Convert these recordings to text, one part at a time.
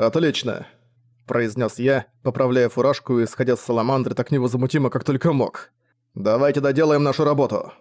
«Отлично», — произнес я, поправляя фуражку и сходя с саламандры так невозмутимо, как только мог. «Давайте доделаем нашу работу».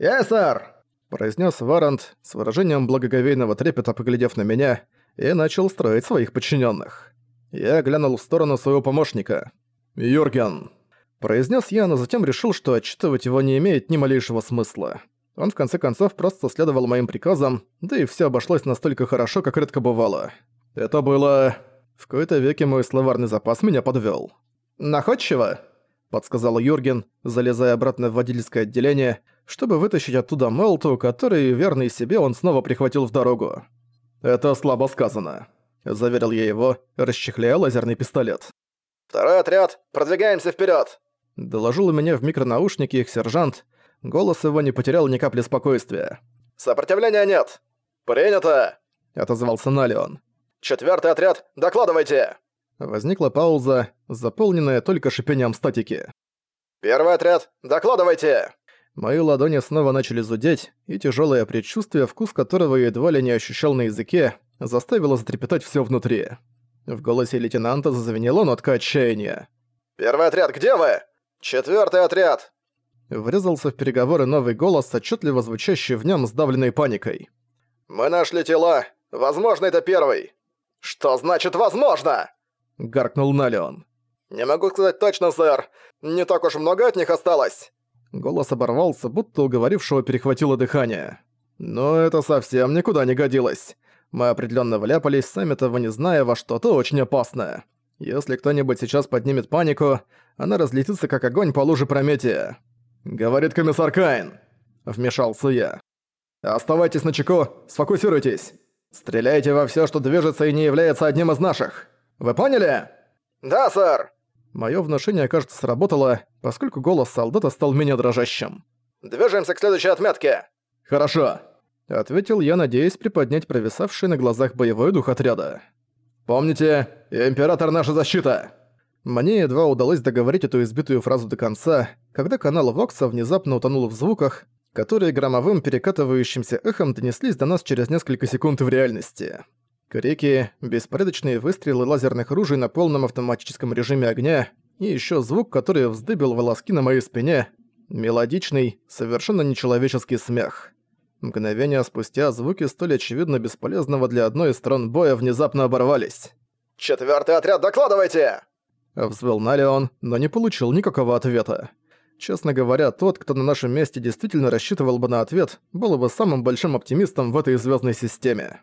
«Yes, сэр!» — произнес Варант с выражением благоговейного трепета, поглядев на меня, и начал строить своих подчиненных. Я глянул в сторону своего помощника. «Юрген», — произнес я, но затем решил, что отчитывать его не имеет ни малейшего смысла. Он в конце концов просто следовал моим приказам, да и все обошлось настолько хорошо, как редко бывало. Это было... В кои-то веке мой словарный запас меня подвел. «Находчиво?» — подсказал Юрген, залезая обратно в водительское отделение, чтобы вытащить оттуда Мелту, который, верный себе, он снова прихватил в дорогу. «Это слабо сказано», — заверил я его, расчехляя лазерный пистолет. «Второй отряд, продвигаемся вперед! доложил у меня в микронаушнике их сержант. Голос его не потерял ни капли спокойствия. «Сопротивления нет!» «Принято!» — отозвался Налион. Четвертый отряд, докладывайте!» Возникла пауза, заполненная только шипением статики. «Первый отряд, докладывайте!» Мои ладони снова начали зудеть, и тяжелое предчувствие, вкус которого я едва ли не ощущал на языке, заставило затрепетать все внутри. В голосе лейтенанта зазвенела нотка отчаяния. «Первый отряд, где вы? Четвертый отряд!» Врезался в переговоры новый голос, отчетливо звучащий в нем сдавленной паникой. «Мы нашли тела. Возможно, это первый. «Что значит «возможно»?» — гаркнул Налион. «Не могу сказать точно, сэр. Не так уж много от них осталось». Голос оборвался, будто уговорившего перехватило дыхание. Но это совсем никуда не годилось. Мы определенно вляпались, сами того не зная, во что-то очень опасное. Если кто-нибудь сейчас поднимет панику, она разлетится как огонь по луже Прометия. «Говорит комиссар Кайн», — вмешался я. «Оставайтесь на чеку, сфокусируйтесь. Стреляйте во всё, что движется и не является одним из наших. Вы поняли? Да, сэр. Моё внушение, кажется, сработало, поскольку голос солдата стал менее дрожащим. Движемся к следующей отметке. Хорошо, ответил я, надеясь приподнять провисавший на глазах боевой дух отряда. Помните, император наша защита. Мне едва удалось договорить эту избитую фразу до конца, когда канал Вокса внезапно утонул в звуках, которые громовым перекатывающимся эхом донеслись до нас через несколько секунд в реальности. Крики, беспорядочные выстрелы лазерных ружей на полном автоматическом режиме огня и еще звук, который вздыбил волоски на моей спине, мелодичный, совершенно нечеловеческий смех. Мгновение спустя звуки столь очевидно бесполезного для одной из сторон боя внезапно оборвались. «Четвёртый отряд, докладывайте!» Взвел Налион, но не получил никакого ответа. Честно говоря, тот, кто на нашем месте действительно рассчитывал бы на ответ, был бы самым большим оптимистом в этой звездной системе.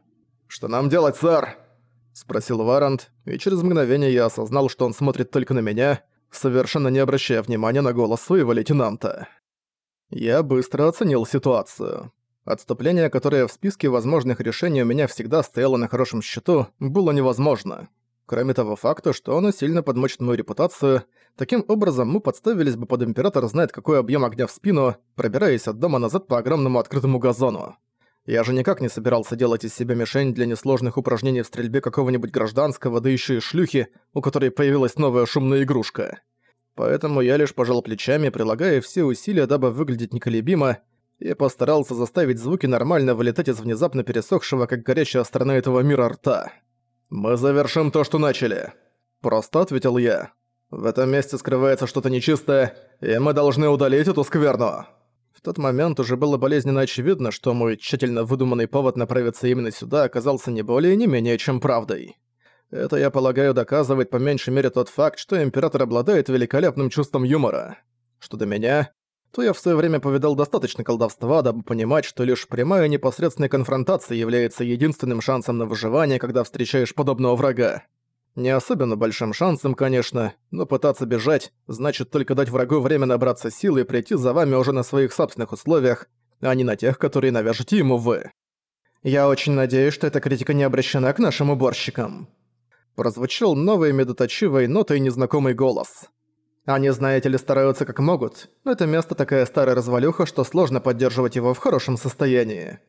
«Что нам делать, сэр?» – спросил Варант, и через мгновение я осознал, что он смотрит только на меня, совершенно не обращая внимания на голос своего лейтенанта. Я быстро оценил ситуацию. Отступление, которое в списке возможных решений у меня всегда стояло на хорошем счету, было невозможно. Кроме того факта, что оно сильно подмочит мою репутацию, таким образом мы подставились бы под Император знает какой объем огня в спину, пробираясь от дома назад по огромному открытому газону. Я же никак не собирался делать из себя мишень для несложных упражнений в стрельбе какого-нибудь гражданского, да еще и шлюхи, у которой появилась новая шумная игрушка. Поэтому я лишь пожал плечами, прилагая все усилия, дабы выглядеть неколебимо, и постарался заставить звуки нормально вылетать из внезапно пересохшего, как горячая сторона этого мира рта. «Мы завершим то, что начали», — просто ответил я. «В этом месте скрывается что-то нечистое, и мы должны удалить эту скверну». В тот момент уже было болезненно очевидно, что мой тщательно выдуманный повод направиться именно сюда оказался не более и не менее чем правдой. Это, я полагаю, доказывает по меньшей мере тот факт, что Император обладает великолепным чувством юмора. Что до меня, то я в свое время повидал достаточно колдовства, дабы понимать, что лишь прямая непосредственная конфронтация является единственным шансом на выживание, когда встречаешь подобного врага. Не особенно большим шансом, конечно, но пытаться бежать значит только дать врагу время набраться сил и прийти за вами уже на своих собственных условиях, а не на тех, которые навяжете ему вы. «Я очень надеюсь, что эта критика не обращена к нашим уборщикам». Прозвучал новый медоточивой нотой незнакомый голос. Они, знаете ли, стараются как могут, но это место такая старая развалюха, что сложно поддерживать его в хорошем состоянии.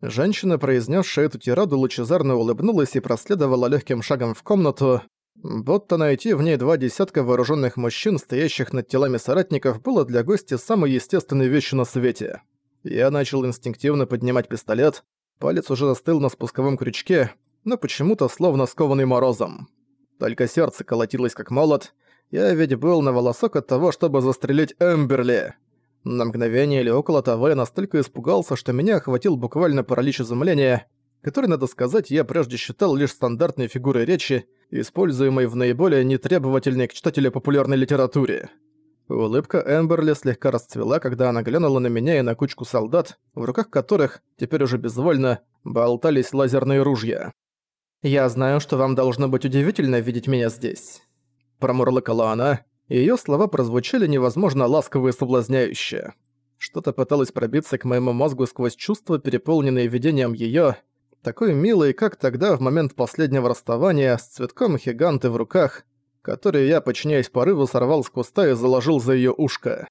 Женщина, произнесшая эту тираду, лучезарно улыбнулась и проследовала легким шагом в комнату, будто найти в ней два десятка вооруженных мужчин, стоящих над телами соратников, было для гостя самой естественной вещью на свете. Я начал инстинктивно поднимать пистолет, палец уже застыл на спусковом крючке, но почему-то словно скованный морозом. Только сердце колотилось как молот. Я ведь был на волосок от того, чтобы застрелить Эмберли. На мгновение или около того я настолько испугался, что меня охватил буквально паралич изумления, который, надо сказать, я прежде считал лишь стандартной фигурой речи, используемой в наиболее нетребовательной к читателю популярной литературе. Улыбка Эмберли слегка расцвела, когда она глянула на меня и на кучку солдат, в руках которых, теперь уже безвольно, болтались лазерные ружья. «Я знаю, что вам должно быть удивительно видеть меня здесь», — промурлыкала она, и её слова прозвучали невозможно ласково и соблазняюще. Что-то пыталось пробиться к моему мозгу сквозь чувства, переполненные видением её, такой милой, как тогда в момент последнего расставания, с цветком хиганты в руках, который я, подчиняясь порыву, сорвал с куста и заложил за её ушко.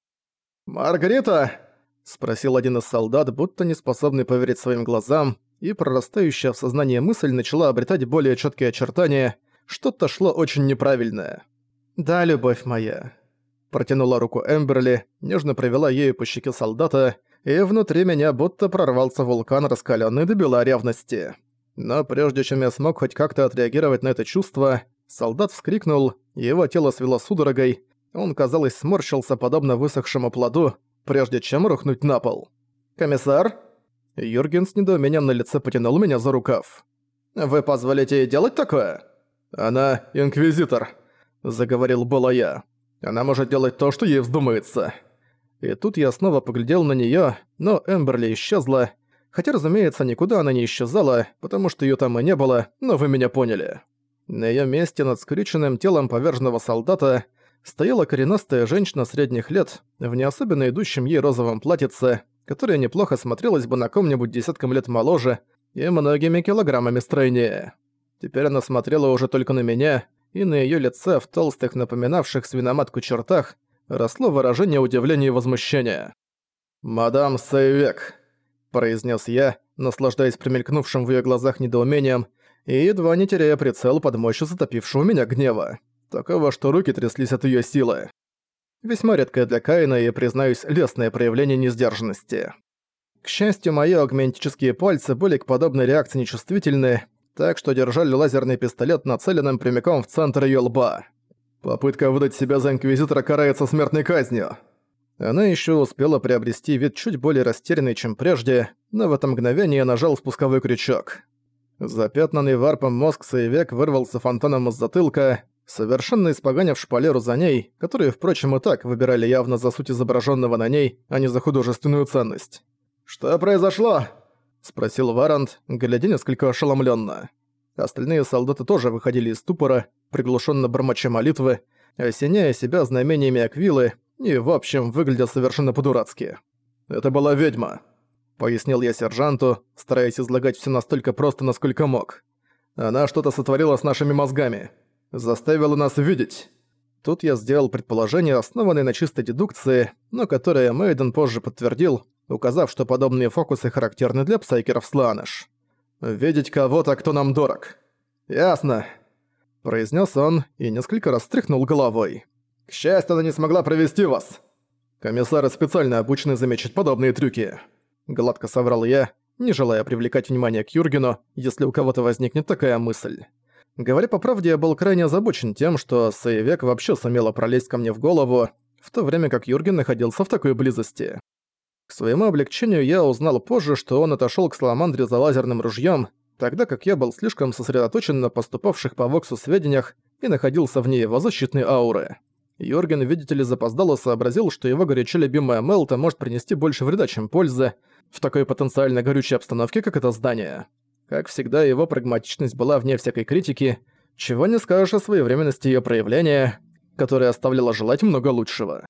«Маргарита!» — спросил один из солдат, будто не способный поверить своим глазам, и прорастающая в сознании мысль начала обретать более четкие очертания, что-то шло очень неправильное. «Да, любовь моя». Протянула руку Эмберли, нежно провела ею по щеке солдата, и внутри меня будто прорвался вулкан, раскалённый до бела ревности. Но прежде чем я смог хоть как-то отреагировать на это чувство, солдат вскрикнул, его тело свело судорогой, он, казалось, сморщился подобно высохшему плоду, прежде чем рухнуть на пол. «Комиссар?» Юрген с недоумением на лице потянул меня за рукав. «Вы позволите ей делать такое?» «Она инквизитор», — заговорил было я. «Она может делать то, что ей вздумается». И тут я снова поглядел на неё, но Эмберли исчезла. Хотя, разумеется, никуда она не исчезала, потому что её там и не было, но вы меня поняли. На её месте над скрюченным телом поверженного солдата стояла коренастая женщина средних лет в не особенно идущем ей розовом платьице, которая неплохо смотрелась бы на ком-нибудь десятком лет моложе и многими килограммами стройнее. Теперь она смотрела уже только на меня, и на её лице в толстых, напоминавших свиноматку чертах, росло выражение удивления и возмущения. «Мадам Сейвек», — произнес я, наслаждаясь промелькнувшим в её глазах недоумением и едва не теряя прицел под мощью затопившего меня гнева. Такого, что руки тряслись от её силы. Весьма редкое для Каина и, признаюсь, лестное проявление несдержанности. К счастью, мои агментические пальцы были к подобной реакции нечувствительны, так что держали лазерный пистолет нацеленным прямиком в центр её лба. Попытка выдать себя за Инквизитора карается смертной казнью. Она ещё успела приобрести вид чуть более растерянный, чем прежде, но в это мгновение нажал спусковой крючок. Запятнанный варпом мозг Саевек вырвался фонтаном из затылка, совершенно испоганив шпалеру за ней, которую, впрочем, и так выбирали явно за суть изображенного на ней, а не за художественную ценность. «Что произошло?» — спросил Варант, глядя несколько ошеломленно. Остальные солдаты тоже выходили из ступора, приглушенно бормоча молитвы, осеняя себя знамениями Аквилы и, в общем, выглядя совершенно по-дурацки. «Это была ведьма», — пояснил я сержанту, стараясь излагать все настолько просто, насколько мог. «Она что-то сотворила с нашими мозгами заставила нас видеть. Тут я сделал предположение, основанное на чистой дедукции, но которое Мейден позже подтвердил, указав, что подобные фокусы характерны для псайкеров Сланыш. «Видеть кого-то, кто нам дорог». «Ясно», — произнес он и несколько раз стряхнул головой. «К счастью, она не смогла провести вас». Комиссары специально обучены замечать подобные трюки. Гладко соврал я, не желая привлекать внимание к Юргену, если у кого-то возникнет такая мысль. Говоря по правде, я был крайне озабочен тем, что Сейвек вообще сумела пролезть ко мне в голову, в то время как Юрген находился в такой близости. К своему облегчению я узнал позже, что он отошёл к Саламандре за лазерным ружьём, тогда как я был слишком сосредоточен на поступавших по Воксу сведениях и находился вне его защитной ауры. Юрген, видите ли, запоздало сообразил, что его горячо любимая Мелта может принести больше вреда, чем пользы, в такой потенциально горючей обстановке, как это здание. Как всегда, его прагматичность была вне всякой критики, чего не скажешь о своевременности её проявления, которая оставляла желать много лучшего.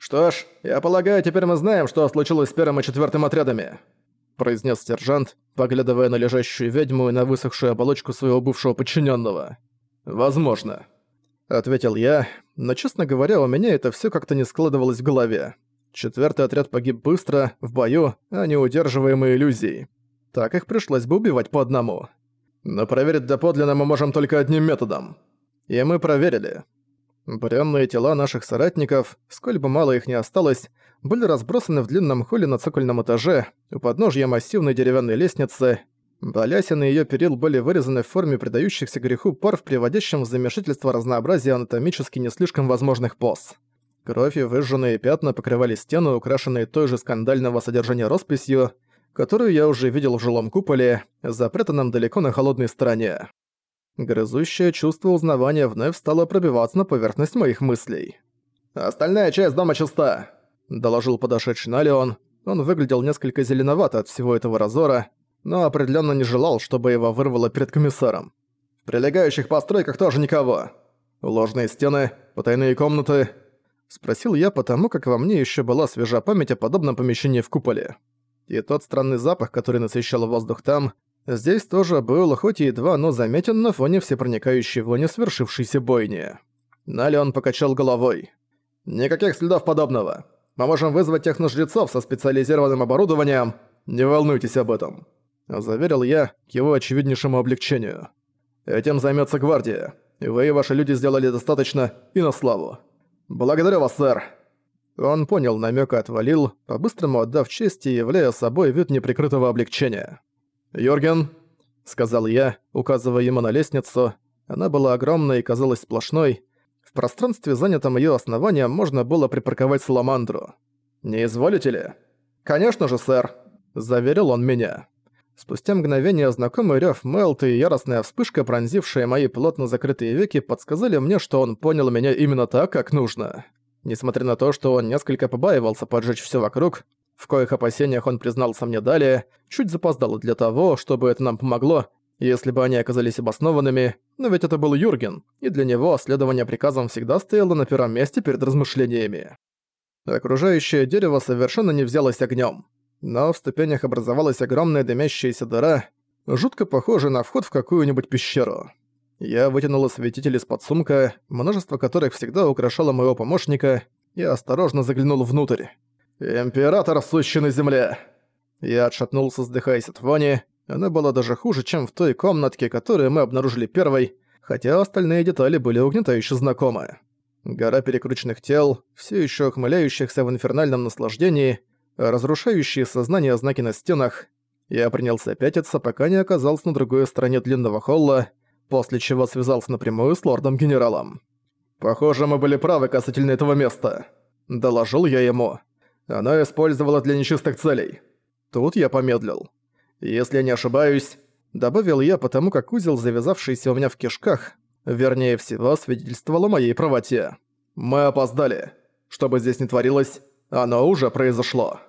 «Что ж, я полагаю, теперь мы знаем, что случилось с первым и четвертым отрядами», произнес сержант, поглядывая на лежащую ведьму и на высохшую оболочку своего бывшего подчиненного. «Возможно», — ответил я, но, честно говоря, у меня это все как-то не складывалось в голове. Четвертый отряд погиб быстро, в бою, а не удерживаемой иллюзией так их пришлось бы убивать по одному. Но проверить доподлинно мы можем только одним методом. И мы проверили. Бренные тела наших соратников, сколь бы мало их ни осталось, были разбросаны в длинном холле на цокольном этаже, у подножья массивной деревянной лестницы. Балясины её перил были вырезаны в форме придающихся греху пар в приводящем в замешательство разнообразие анатомически не слишком возможных поз. Кровь и выжженные пятна покрывали стены, украшенные той же скандального содержания росписью, которую я уже видел в жилом куполе, запрятанном далеко на холодной стороне. Грызущее чувство узнавания вновь стало пробиваться на поверхность моих мыслей. «Остальная часть дома чиста», — доложил подошедший Налион. Он выглядел несколько зеленовато от всего этого разора, но определенно не желал, чтобы его вырвало перед комиссаром. «В прилегающих постройках тоже никого. Ложные стены, потайные комнаты...» Спросил я, потому как во мне еще была свежа память о подобном помещении в куполе. И тот странный запах, который насыщал воздух там, здесь тоже был, хоть и едва, но заметен на фоне всепроникающей вони свершившейся бойни. Налеон покачал головой. «Никаких следов подобного. Мы можем вызвать техножрецов со специализированным оборудованием. Не волнуйтесь об этом», — заверил я к его очевиднейшему облегчению. «Этим займется гвардия. Вы и ваши люди сделали достаточно и на славу. «Благодарю вас, сэр!» Он понял намёк и отвалил, по-быстрому отдав честь и являя собой вид неприкрытого облегчения. «Йорген», — сказал я, указывая ему на лестницу, она была огромной и казалась сплошной. В пространстве, занятом её основанием, можно было припарковать саламандру. «Не изволите ли?» «Конечно же, сэр», — заверил он меня. Спустя мгновение знакомый рёв Мелт и яростная вспышка, пронзившая мои плотно закрытые веки, подсказали мне, что он понял меня именно так, как нужно. Несмотря на то, что он несколько побаивался поджечь всё вокруг, в коих опасениях он признался мне далее, чуть запоздало для того, чтобы это нам помогло, если бы они оказались обоснованными, но ведь это был Юрген, и для него следование приказам всегда стояло на первом месте перед размышлениями. Окружающее дерево совершенно не взялось огнём но в ступенях образовалась огромная дымящаяся дыра, жутко похожая на вход в какую-нибудь пещеру. Я вытянул осветитель из-под сумка, множество которых всегда украшало моего помощника, и осторожно заглянул внутрь. «Император, сущий на земле!» Я отшатнулся, вздыхаясь от вони. Она была даже хуже, чем в той комнатке, которую мы обнаружили первой, хотя остальные детали были угнетающе знакомы. Гора перекрученных тел, все еще ухмыляющихся в инфернальном наслаждении, разрушающие сознание знаки на стенах. Я принялся пятиться, пока не оказался на другой стороне длинного холла, после чего связался напрямую с лордом-генералом. «Похоже, мы были правы касательно этого места», — доложил я ему. «Оно использовалось для нечистых целей». Тут я помедлил. «Если я не ошибаюсь», — добавил я, потому как узел, завязавшийся у меня в кишках, вернее всего, свидетельствовал о моей правоте. «Мы опоздали. Что бы здесь ни творилось, оно уже произошло».